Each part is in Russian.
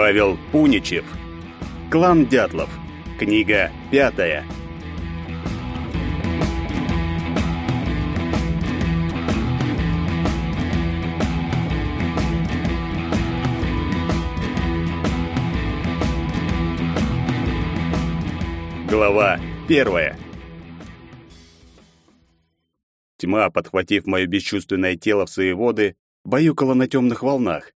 Павел Пуничев. Клан Дятлов. Книга пятая. Глава первая. Тьма, подхватив мое бесчувственное тело в свои воды, баюкала на темных волнах.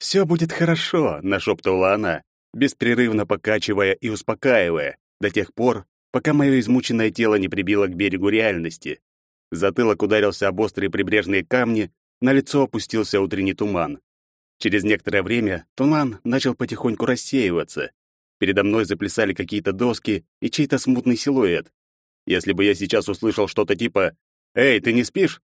«Все будет хорошо», — нашептывала она, беспрерывно покачивая и успокаивая, до тех пор, пока мое измученное тело не прибило к берегу реальности. Затылок ударился об острые прибрежные камни, на лицо опустился утренний туман. Через некоторое время туман начал потихоньку рассеиваться. Передо мной заплясали какие-то доски и чей-то смутный силуэт. Если бы я сейчас услышал что-то типа «Эй, ты не спишь?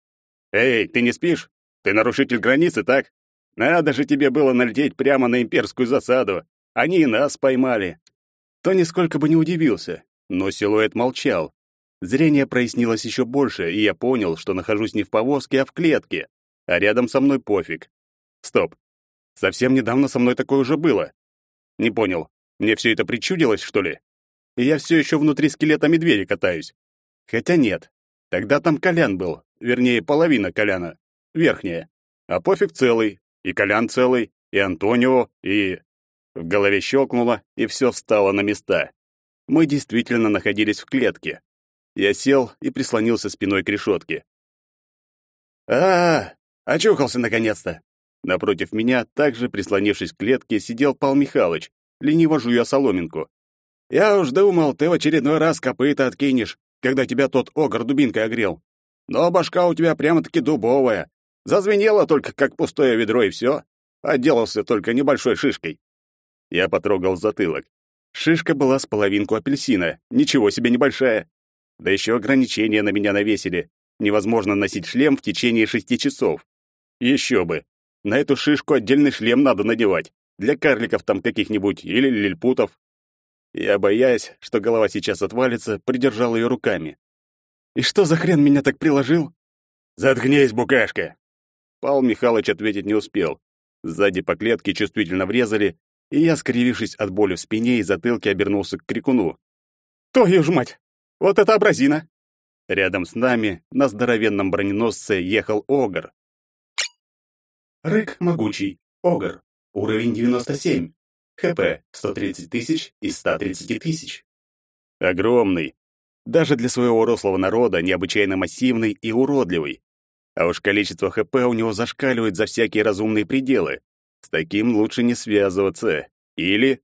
Эй, ты не спишь? Ты нарушитель границы, так? Надо же тебе было налететь прямо на имперскую засаду. Они и нас поймали». То нисколько бы не удивился, но силуэт молчал. Зрение прояснилось еще больше, и я понял, что нахожусь не в повозке, а в клетке, а рядом со мной пофиг. Стоп. Совсем недавно со мной такое уже было. Не понял, мне все это причудилось, что ли? И я все еще внутри скелета медведя катаюсь. Хотя нет, Тогда там Колян был, вернее, половина Коляна, верхняя. А пофиг целый, и Колян целый, и Антонио, и... В голове щелкнуло, и все встало на места. Мы действительно находились в клетке. Я сел и прислонился спиной к решетке. а, -а, -а очухался наконец-то!» Напротив меня, также прислонившись к клетке, сидел Пал Михайлович, лениво жуя соломинку. «Я уж думал, ты в очередной раз копыта откинешь когда тебя тот огр дубинкой огрел. Но башка у тебя прямо-таки дубовая. Зазвенела только, как пустое ведро, и все. Отделался только небольшой шишкой. Я потрогал затылок. Шишка была с половинку апельсина, ничего себе небольшая. Да еще ограничения на меня навесили. Невозможно носить шлем в течение шести часов. Еще бы. На эту шишку отдельный шлем надо надевать. Для карликов там каких-нибудь или лильпутов. Я, боясь, что голова сейчас отвалится, придержал ее руками. «И что за хрен меня так приложил?» «Заткнись, букашка!» Павел Михайлович ответить не успел. Сзади по клетке чувствительно врезали, и я, скривившись от боли в спине и затылке, обернулся к крикуну. «Твою ж мать! Вот это образина!» Рядом с нами на здоровенном броненосце ехал Огр. Рык могучий. Огр. Уровень 97. ХП 130 тысяч из 130 тысяч. Огромный. Даже для своего рослого народа необычайно массивный и уродливый. А уж количество ХП у него зашкаливает за всякие разумные пределы. С таким лучше не связываться. Или...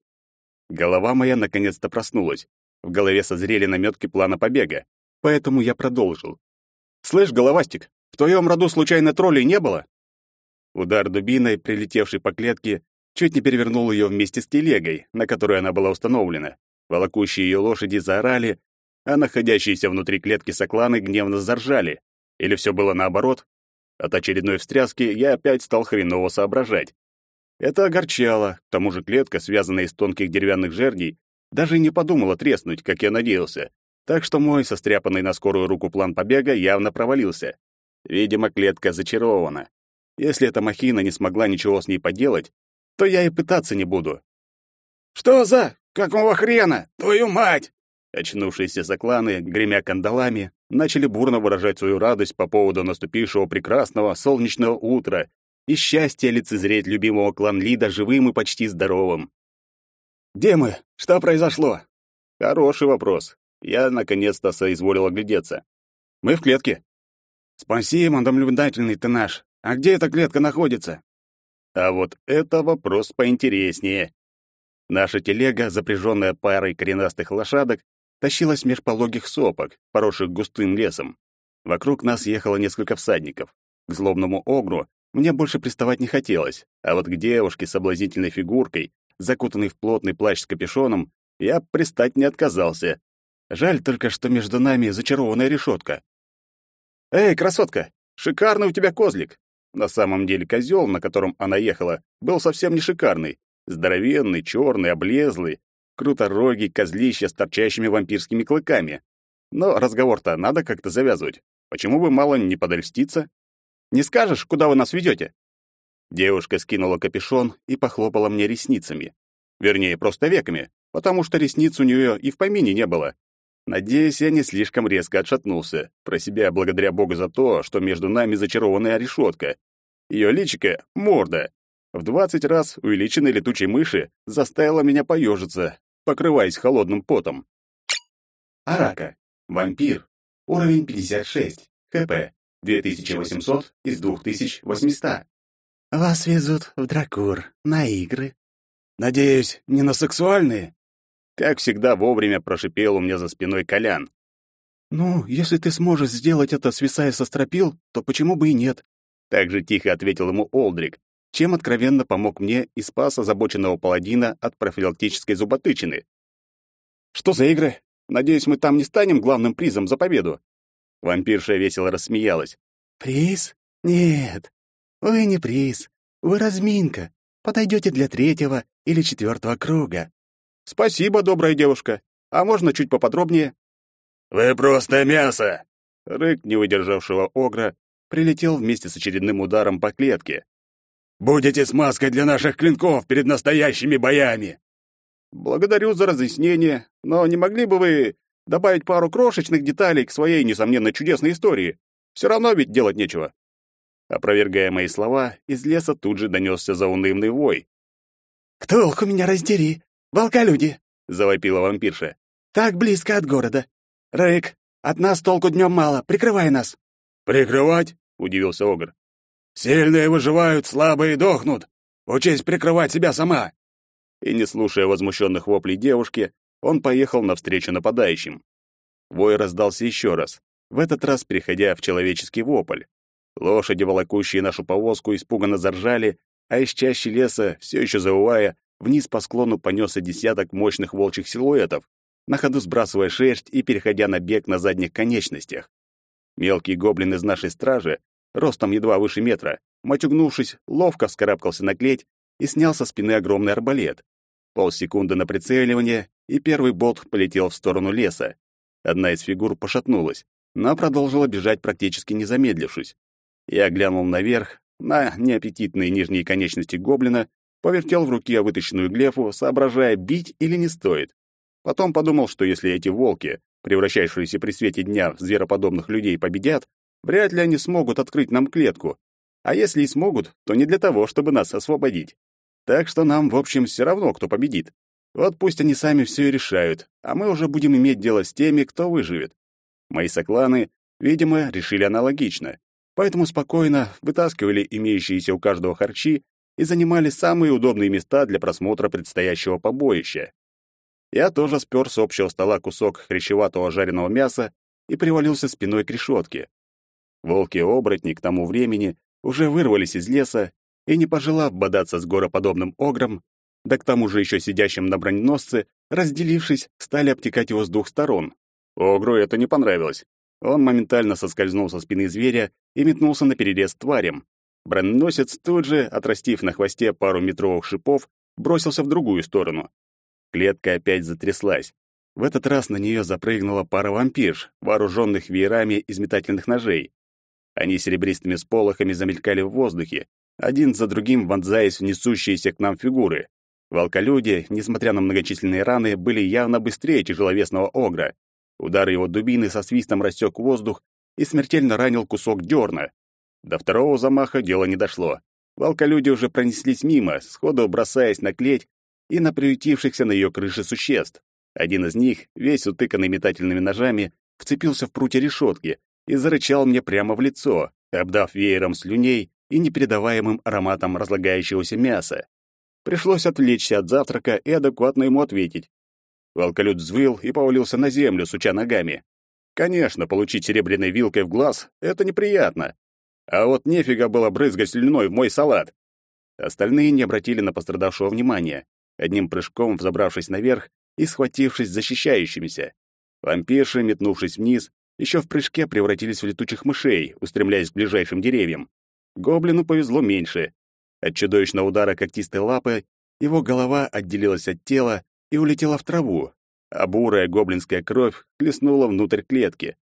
Голова моя наконец-то проснулась. В голове созрели наметки плана побега. Поэтому я продолжил. «Слышь, головастик, в твоем роду случайно троллей не было?» Удар дубиной, прилетевший по клетке, чуть не перевернул ее вместе с телегой, на которой она была установлена. Волокущие ее лошади заорали, а находящиеся внутри клетки сокланы гневно заржали. Или все было наоборот? От очередной встряски я опять стал хреново соображать. Это огорчало, к тому же клетка, связанная из тонких деревянных жердей, даже не подумала треснуть, как я надеялся. Так что мой состряпанный на скорую руку план побега явно провалился. Видимо, клетка зачарована. Если эта махина не смогла ничего с ней поделать, то я и пытаться не буду. «Что за? Какого хрена? Твою мать!» Очнувшиеся закланы, гремя кандалами, начали бурно выражать свою радость по поводу наступившего прекрасного солнечного утра и счастья лицезреть любимого клан-лида живым и почти здоровым. «Где мы? Что произошло?» Хороший вопрос. Я наконец-то соизволил оглядеться. Мы в клетке. Спасибо, наблюдательный ты наш. А где эта клетка находится? А вот это вопрос поинтереснее. Наша телега, запряженная парой коренастых лошадок, тащилась меж пологих сопок, поросших густым лесом. Вокруг нас ехало несколько всадников. К злобному огру мне больше приставать не хотелось, а вот к девушке с соблазнительной фигуркой, закутанной в плотный плащ с капюшоном, я пристать не отказался. Жаль только, что между нами зачарованная решетка. «Эй, красотка, шикарный у тебя козлик!» На самом деле козел, на котором она ехала, был совсем не шикарный. Здоровенный, черный, облезлый, круторогий козлище с торчащими вампирскими клыками. Но разговор-то надо как-то завязывать. Почему бы мало не подольститься? Не скажешь, куда вы нас ведете? Девушка скинула капюшон и похлопала мне ресницами. Вернее, просто веками, потому что ресниц у нее и в помине не было. Надеюсь, я не слишком резко отшатнулся, про себя благодаря Богу за то, что между нами зачарованная решетка. Ее личико — морда. В двадцать раз увеличенной летучей мыши заставила меня поежиться, покрываясь холодным потом. Арака. Вампир. Уровень 56. ХП. 2800 из 2800. Вас везут в Дракур на игры. Надеюсь, не на сексуальные? Как всегда, вовремя прошипел у меня за спиной Колян. Ну, если ты сможешь сделать это, свисая со стропил, то почему бы и нет? Так же тихо ответил ему Олдрик, чем откровенно помог мне и спас озабоченного паладина от профилактической зуботычины. Что за игры? Надеюсь, мы там не станем главным призом за победу. Вампирша весело рассмеялась. Приз? Нет. Вы не приз. Вы разминка. Подойдете для третьего или четвертого круга. Спасибо, добрая девушка. А можно чуть поподробнее? Вы просто мясо. Рык не выдержавшего огра прилетел вместе с очередным ударом по клетке. Будете смазкой для наших клинков перед настоящими боями. Благодарю за разъяснение, но не могли бы вы добавить пару крошечных деталей к своей, несомненно, чудесной истории? Все равно ведь делать нечего. Опровергая мои слова, из леса тут же донесся заунывный вой. «К толку меня раздери! Волколюди!» — завопила вампирша. «Так близко от города! Рык, от нас толку днем мало, прикрывай нас!» «Прикрывать?» — удивился Огр. «Сильные выживают, слабые дохнут. Учись прикрывать себя сама!» И, не слушая возмущенных воплей девушки, он поехал навстречу нападающим. Вой раздался еще раз, в этот раз переходя в человеческий вопль. Лошади, волокущие нашу повозку, испуганно заржали, а из чащи леса, все еще завывая, вниз по склону понесся десяток мощных волчьих силуэтов, на ходу сбрасывая шерсть и переходя на бег на задних конечностях. Мелкий гоблин из нашей стражи, ростом едва выше метра, матюгнувшись, ловко вскарабкался на клеть и снял со спины огромный арбалет. Полсекунды на прицеливание, и первый болт полетел в сторону леса. Одна из фигур пошатнулась, но продолжила бежать практически не замедлившись. Я глянул наверх, на неаппетитные нижние конечности гоблина, повертел в руке вытащенную глефу, соображая, бить или не стоит. Потом подумал, что если эти волки, превращающиеся при свете дня в звероподобных людей, победят, вряд ли они смогут открыть нам клетку. А если и смогут, то не для того, чтобы нас освободить. Так что нам, в общем, все равно, кто победит. Вот пусть они сами все и решают, а мы уже будем иметь дело с теми, кто выживет. Мои сокланы, видимо, решили аналогично, поэтому спокойно вытаскивали имеющиеся у каждого харчи и занимали самые удобные места для просмотра предстоящего побоища. Я тоже спер с общего стола кусок хрящеватого жареного мяса и привалился спиной к решетке. Волки-оборотни к тому времени уже вырвались из леса и, не пожелав бодаться с гороподобным огром, да к тому же еще сидящим на броненосце, разделившись, стали обтекать его с двух сторон. Огру это не понравилось. Он моментально соскользнул со спины зверя и метнулся на перерез тварям. Броненосец тут же, отрастив на хвосте пару метровых шипов, бросился в другую сторону. Клетка опять затряслась. В этот раз на нее запрыгнула пара вампирш, вооруженных веерами из метательных ножей. Они серебристыми сполохами замелькали в воздухе, один за другим вонзаясь в несущиеся к нам фигуры. Волколюди, несмотря на многочисленные раны, были явно быстрее тяжеловесного огра. Удар его дубины со свистом рассек воздух и смертельно ранил кусок дерна. До второго замаха дело не дошло. Волколюди уже пронеслись мимо, сходу бросаясь на клеть и на приютившихся на ее крыше существ. Один из них, весь утыканный метательными ножами, вцепился в прутья решетки и зарычал мне прямо в лицо, обдав веером слюней и непередаваемым ароматом разлагающегося мяса. Пришлось отвлечься от завтрака и адекватно ему ответить. Волколюд взвыл и повалился на землю, суча ногами. Конечно, получить серебряной вилкой в глаз — это неприятно. А вот нефига было брызгать слюной в мой салат. Остальные не обратили на пострадавшего внимания, одним прыжком взобравшись наверх и схватившись защищающимися. Вампирши, метнувшись вниз, еще в прыжке превратились в летучих мышей, устремляясь к ближайшим деревьям. Гоблину повезло меньше. От чудовищного удара когтистой лапы его голова отделилась от тела и улетела в траву, а бурая гоблинская кровь хлестнула внутрь клетки.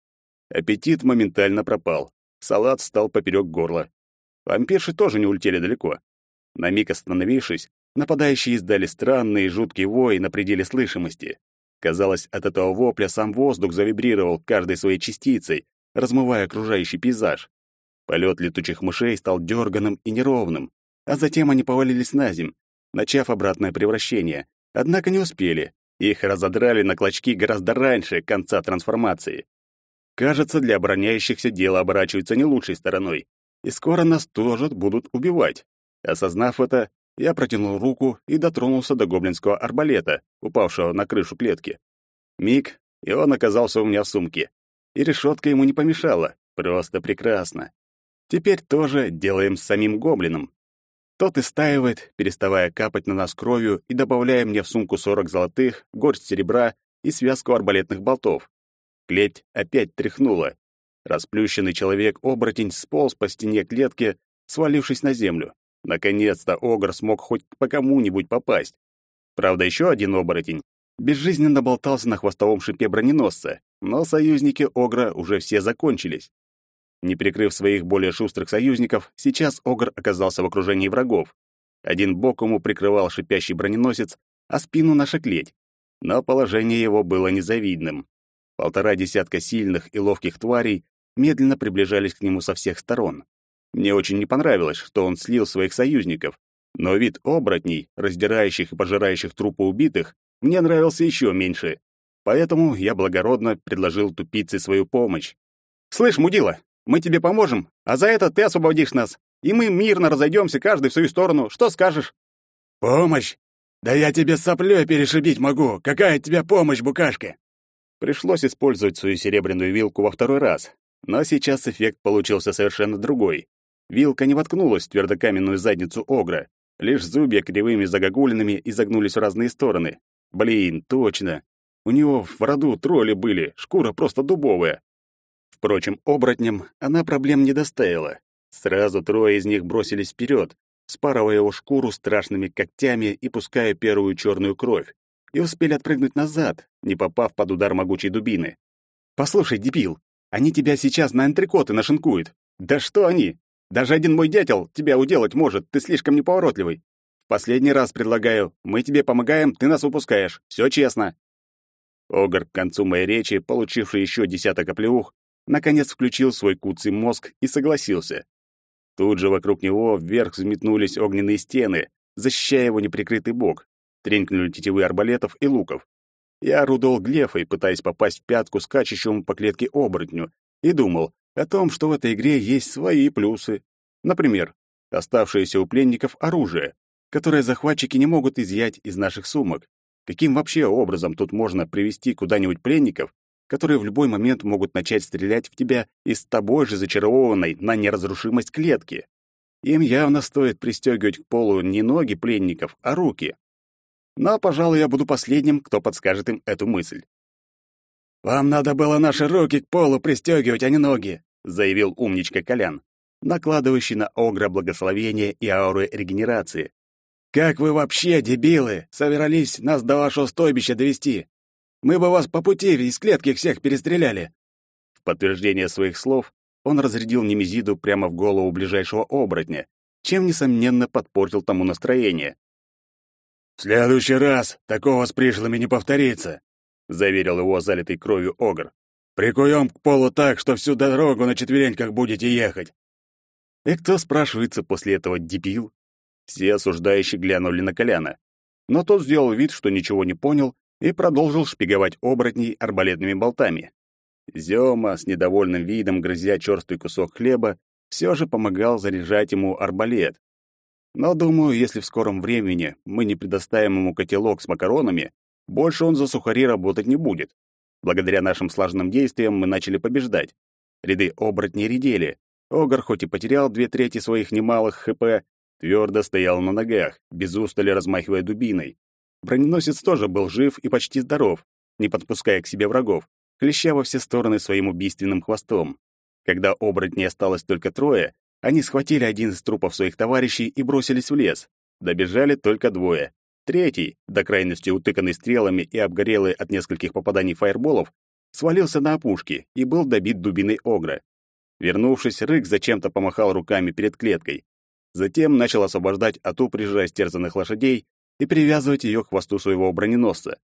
Аппетит моментально пропал. Салат стал поперек горла. Вампирши тоже не улетели далеко. На миг остановившись, нападающие издали странный и жуткий вой на пределе слышимости. Казалось, от этого вопля сам воздух завибрировал каждой своей частицей, размывая окружающий пейзаж. Полет летучих мышей стал дерганым и неровным, а затем они повалились на земь, начав обратное превращение. Однако не успели. Их разодрали на клочки гораздо раньше конца трансформации. Кажется, для обороняющихся дело оборачивается не лучшей стороной, и скоро нас тоже будут убивать. Осознав это, я протянул руку и дотронулся до гоблинского арбалета, упавшего на крышу клетки. Миг, и он оказался у меня в сумке. И решетка ему не помешала. Просто прекрасно. Теперь тоже делаем с самим гоблином. Тот истаивает, переставая капать на нас кровью и добавляя мне в сумку 40 золотых, горсть серебра и связку арбалетных болтов. Клеть опять тряхнула. Расплющенный человек-оборотень сполз по стене клетки, свалившись на землю. Наконец-то Огр смог хоть по кому-нибудь попасть. Правда, еще один оборотень безжизненно болтался на хвостовом шипе броненосца, но союзники Огра уже все закончились. Не прикрыв своих более шустрых союзников, сейчас Огр оказался в окружении врагов. Один бок ему прикрывал шипящий броненосец, а спину наша клеть. Но положение его было незавидным. Полтора десятка сильных и ловких тварей медленно приближались к нему со всех сторон. Мне очень не понравилось, что он слил своих союзников, но вид оборотней, раздирающих и пожирающих трупы убитых, мне нравился еще меньше. Поэтому я благородно предложил тупице свою помощь. «Слышь, мудила, мы тебе поможем, а за это ты освободишь нас, и мы мирно разойдемся каждый в свою сторону. Что скажешь?» «Помощь? Да я тебе соплей перешибить могу. Какая от тебя помощь, букашка?» Пришлось использовать свою серебряную вилку во второй раз, но сейчас эффект получился совершенно другой. Вилка не воткнулась в твердокаменную задницу огра, лишь зубья кривыми загогулинами изогнулись в разные стороны. Блин, точно. У него в роду тролли были, шкура просто дубовая. Впрочем, оборотням она проблем не доставила. Сразу трое из них бросились вперед, спарывая его шкуру страшными когтями и пуская первую черную кровь, и успели отпрыгнуть назад, не попав под удар могучей дубины. «Послушай, дебил, они тебя сейчас на антрикоты нашинкуют. Да что они? Даже один мой дятел тебя уделать может, ты слишком неповоротливый. Последний раз предлагаю, мы тебе помогаем, ты нас выпускаешь. Все честно». Огр к концу моей речи, получивший еще десяток оплеух, наконец включил свой куцый мозг и согласился. Тут же вокруг него вверх взметнулись огненные стены, защищая его неприкрытый бок. Тренькнули тетивы арбалетов и луков. Я орудовал глефой, пытаясь попасть в пятку скачущему по клетке оборотню, и думал о том, что в этой игре есть свои плюсы. Например, оставшееся у пленников оружие которое захватчики не могут изъять из наших сумок. Каким вообще образом тут можно привести куда-нибудь пленников, которые в любой момент могут начать стрелять в тебя из тобой же зачарованной на неразрушимость клетки? Им явно стоит пристегивать к полу не ноги пленников, а руки. Но, пожалуй, я буду последним, кто подскажет им эту мысль. «Вам надо было наши руки к полу пристегивать, а не ноги», заявил умничка Колян, накладывающий на Огра благословение и ауры регенерации. Как вы вообще, дебилы, собирались нас до вашего стойбища довести? Мы бы вас по пути из клетки всех перестреляли. В подтверждение своих слов он разрядил немезиду прямо в голову ближайшего оборотня, чем несомненно подпортил тому настроение. В следующий раз такого с пришлыми не повторится, заверил его залитый кровью огр. Прикуем к полу так, что всю дорогу на четвереньках будете ехать. И кто спрашивается после этого дебил? Все осуждающие глянули на Коляна. Но тот сделал вид, что ничего не понял, и продолжил шпиговать оборотней арбалетными болтами. Зёма, с недовольным видом грызя черстый кусок хлеба, все же помогал заряжать ему арбалет. Но, думаю, если в скором времени мы не предоставим ему котелок с макаронами, больше он за сухари работать не будет. Благодаря нашим слаженным действиям мы начали побеждать. Ряды оборотней редели. Огр хоть и потерял две трети своих немалых ХП, Твердо стоял на ногах, без устали размахивая дубиной. Броненосец тоже был жив и почти здоров, не подпуская к себе врагов, хлеща во все стороны своим убийственным хвостом. Когда оборотней осталось только трое, они схватили один из трупов своих товарищей и бросились в лес. Добежали только двое. Третий, до крайности утыканный стрелами и обгорелый от нескольких попаданий фаерболов, свалился на опушке и был добит дубиной огра. Вернувшись, Рык зачем-то помахал руками перед клеткой. Затем начал освобождать от упряжи растерзанных лошадей и привязывать ее к хвосту своего броненосца.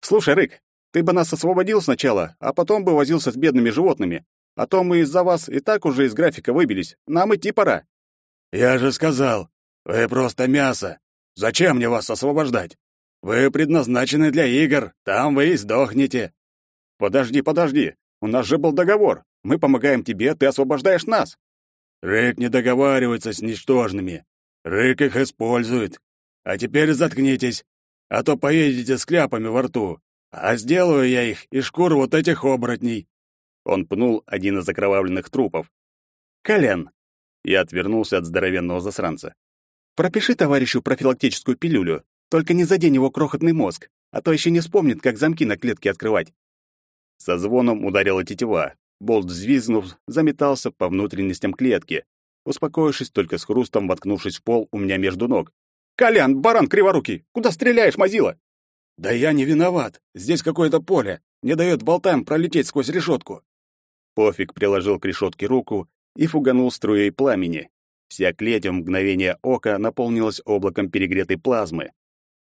«Слушай, Рык, ты бы нас освободил сначала, а потом бы возился с бедными животными. А то мы из-за вас и так уже из графика выбились. Нам идти пора». «Я же сказал, вы просто мясо. Зачем мне вас освобождать? Вы предназначены для игр, там вы и сдохнете». «Подожди, подожди. У нас же был договор. Мы помогаем тебе, ты освобождаешь нас». Рык не договаривается с ничтожными. Рык их использует. А теперь заткнитесь, а то поедете с кляпами во рту. А сделаю я их из шкур вот этих оборотней. Он пнул один из окровавленных трупов. «Колян!» Я отвернулся от здоровенного засранца. «Пропиши товарищу профилактическую пилюлю, только не задень его крохотный мозг, а то еще не вспомнит, как замки на клетке открывать». Со звоном ударила тетива. Болт, взвизгнув, заметался по внутренностям клетки, успокоившись только с хрустом, воткнувшись в пол у меня между ног. «Колян, баран криворукий! Куда стреляешь, мазила?» «Да я не виноват. Здесь какое-то поле. Не дает болтам пролететь сквозь решетку». Пофиг приложил к решетке руку и фуганул струей пламени. Вся клеть в мгновение ока наполнилась облаком перегретой плазмы.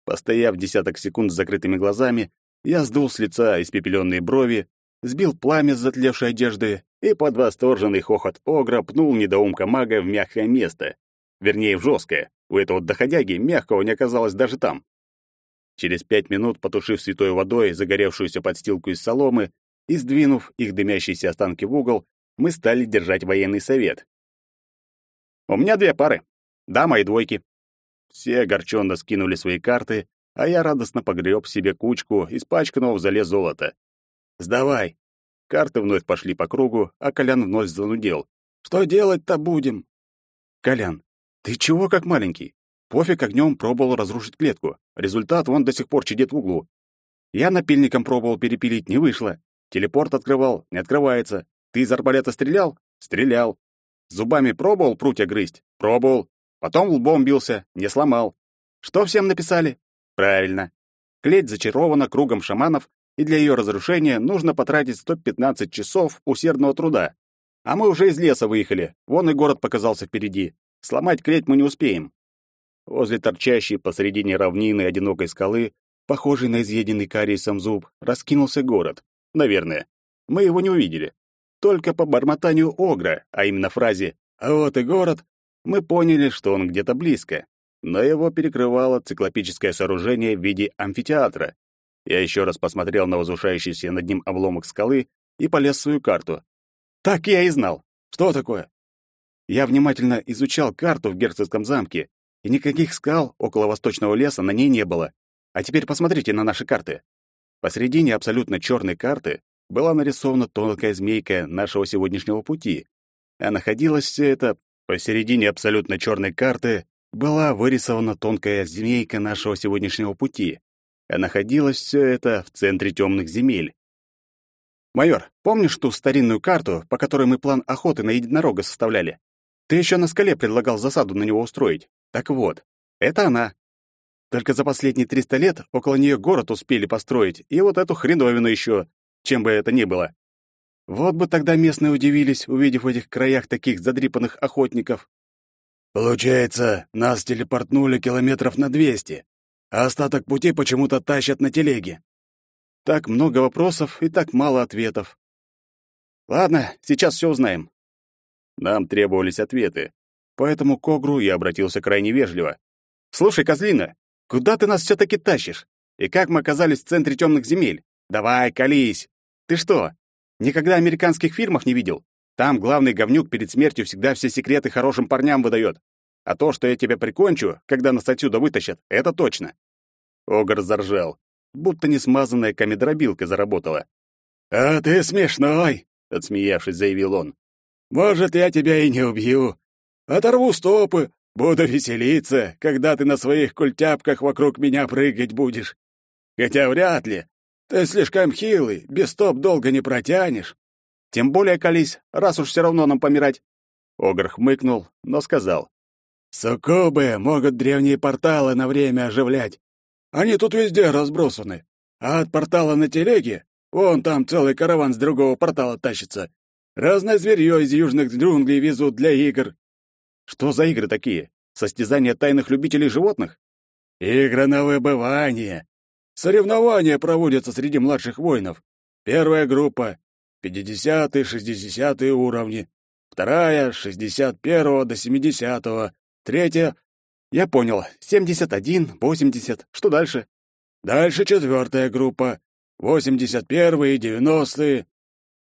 Постояв десяток секунд с закрытыми глазами, я сдул с лица испепеленные брови, сбил пламя с затлевшей одежды и под восторженный хохот огра пнул недоумка мага в мягкое место. Вернее, в жесткое. У этого доходяги мягкого не оказалось даже там. Через пять минут, потушив святой водой загоревшуюся подстилку из соломы и сдвинув их дымящиеся останки в угол, мы стали держать военный совет. «У меня две пары. Дама и двойки». Все огорченно скинули свои карты, а я радостно погреб себе кучку испачканного в зале золота. «Сдавай!» Карты вновь пошли по кругу, а Колян вновь занудел. «Что делать-то будем?» «Колян, ты чего как маленький? Пофиг огнем пробовал разрушить клетку. Результат вон до сих пор чадит в углу. Я напильником пробовал перепилить, не вышло. Телепорт открывал, не открывается. Ты из арбалета стрелял? Стрелял. Зубами пробовал прутья грызть? Пробовал. Потом лбом бился, не сломал. Что всем написали? Правильно. Клеть зачарована кругом шаманов и для ее разрушения нужно потратить 115 часов усердного труда. А мы уже из леса выехали, вон и город показался впереди. Сломать клеть мы не успеем. Возле торчащей посредине равнины одинокой скалы, похожей на изъеденный кариесом зуб, раскинулся город. Наверное. Мы его не увидели. Только по бормотанию Огра, а именно фразе «А вот и город», мы поняли, что он где-то близко. Но его перекрывало циклопическое сооружение в виде амфитеатра, я еще раз посмотрел на возвышающийся над ним обломок скалы и полез в свою карту. Так я и знал. Что такое? Я внимательно изучал карту в герцогском замке, и никаких скал около восточного леса на ней не было. А теперь посмотрите на наши карты. Посредине абсолютно черной карты была нарисована тонкая змейка нашего сегодняшнего пути. А находилось все это посередине абсолютно черной карты была вырисована тонкая змейка нашего сегодняшнего пути а находилось все это в центре темных земель. «Майор, помнишь ту старинную карту, по которой мы план охоты на единорога составляли? Ты еще на скале предлагал засаду на него устроить. Так вот, это она. Только за последние 300 лет около нее город успели построить, и вот эту хреновину еще, чем бы это ни было. Вот бы тогда местные удивились, увидев в этих краях таких задрипанных охотников. Получается, нас телепортнули километров на двести а остаток пути почему-то тащат на телеге. Так много вопросов и так мало ответов. Ладно, сейчас все узнаем. Нам требовались ответы, поэтому к Огру я обратился крайне вежливо. «Слушай, козлина, куда ты нас все-таки тащишь? И как мы оказались в центре темных земель? Давай, колись! Ты что, никогда американских фильмов не видел? Там главный говнюк перед смертью всегда все секреты хорошим парням выдает. А то, что я тебя прикончу, когда нас отсюда вытащат, это точно. Огр заржал, будто несмазанная камедробилка заработала. «А ты смешной!» — отсмеявшись, заявил он. «Может, я тебя и не убью. Оторву стопы, буду веселиться, когда ты на своих культяпках вокруг меня прыгать будешь. Хотя вряд ли. Ты слишком хилый, без стоп долго не протянешь. Тем более, колись, раз уж все равно нам помирать». Огр хмыкнул, но сказал. Суккубы могут древние порталы на время оживлять. Они тут везде разбросаны. А от портала на телеге, вон там целый караван с другого портала тащится. Разное зверье из южных джунглей везут для игр. Что за игры такие? Состязания тайных любителей животных? Игры на выбывание. Соревнования проводятся среди младших воинов. Первая группа — 50-60 уровни. Вторая — 61 до 70 Третья — Я понял. 71, 80. Что дальше? Дальше четвертая группа. 81 и 90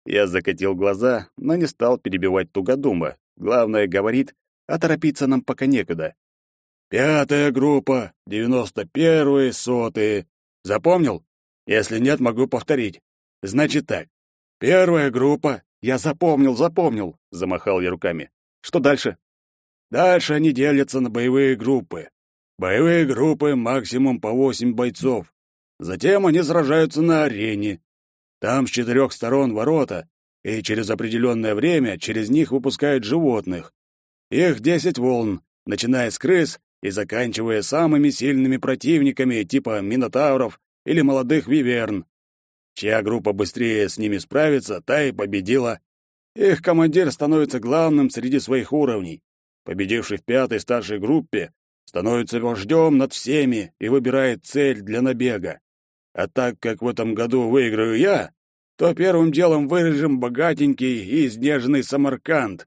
Я закатил глаза, но не стал перебивать тугодума. Главное, говорит, а торопиться нам пока некуда. Пятая группа, девяносто первые, сотые. Запомнил? Если нет, могу повторить. Значит так. Первая группа. Я запомнил, запомнил, замахал я руками. Что дальше? Дальше они делятся на боевые группы. Боевые группы максимум по восемь бойцов. Затем они сражаются на арене. Там с четырех сторон ворота, и через определенное время через них выпускают животных. Их десять волн, начиная с крыс и заканчивая самыми сильными противниками типа минотавров или молодых виверн. Чья группа быстрее с ними справится, та и победила. Их командир становится главным среди своих уровней. Победивший в пятой старшей группе становится вождем над всеми и выбирает цель для набега. А так как в этом году выиграю я, то первым делом вырежем богатенький и изнеженный Самарканд.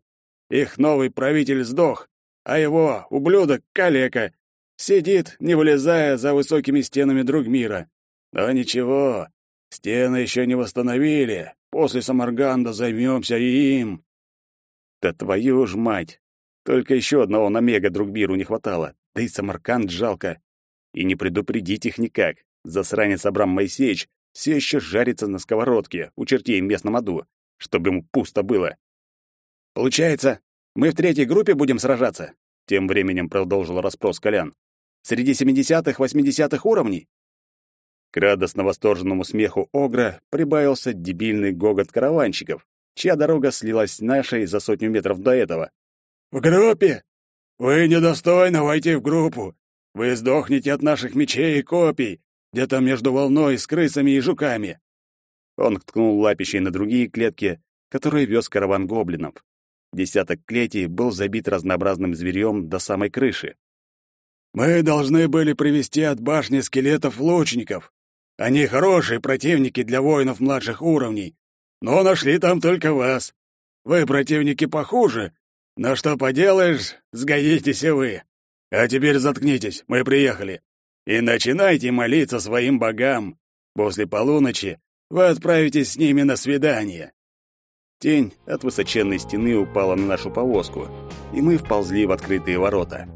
Их новый правитель сдох, а его ублюдок калека сидит, не вылезая за высокими стенами друг мира. Но ничего, стены еще не восстановили. После Самарганда займемся и им. Да твою ж мать! Только еще одного намега друг миру не хватало. Да и Самарканд жалко. И не предупредить их никак. Засранец Абрам Моисеевич все еще жарится на сковородке у чертей в местном аду, чтобы ему пусто было. Получается, мы в третьей группе будем сражаться? Тем временем продолжил расспрос Колян. Среди 70-х, 80-х уровней? К радостно-восторженному смеху Огра прибавился дебильный гогот караванщиков, чья дорога слилась с нашей за сотню метров до этого. «В группе? Вы недостойны войти в группу. Вы сдохнете от наших мечей и копий, где-то между волной с крысами и жуками. Он ткнул лапищей на другие клетки, которые вез караван гоблинов. Десяток клетей был забит разнообразным зверьем до самой крыши. «Мы должны были привести от башни скелетов лучников. Они хорошие противники для воинов младших уровней, но нашли там только вас. Вы противники похуже, но что поделаешь, сгодитесь и вы. А теперь заткнитесь, мы приехали и начинайте молиться своим богам. После полуночи вы отправитесь с ними на свидание». Тень от высоченной стены упала на нашу повозку, и мы вползли в открытые ворота.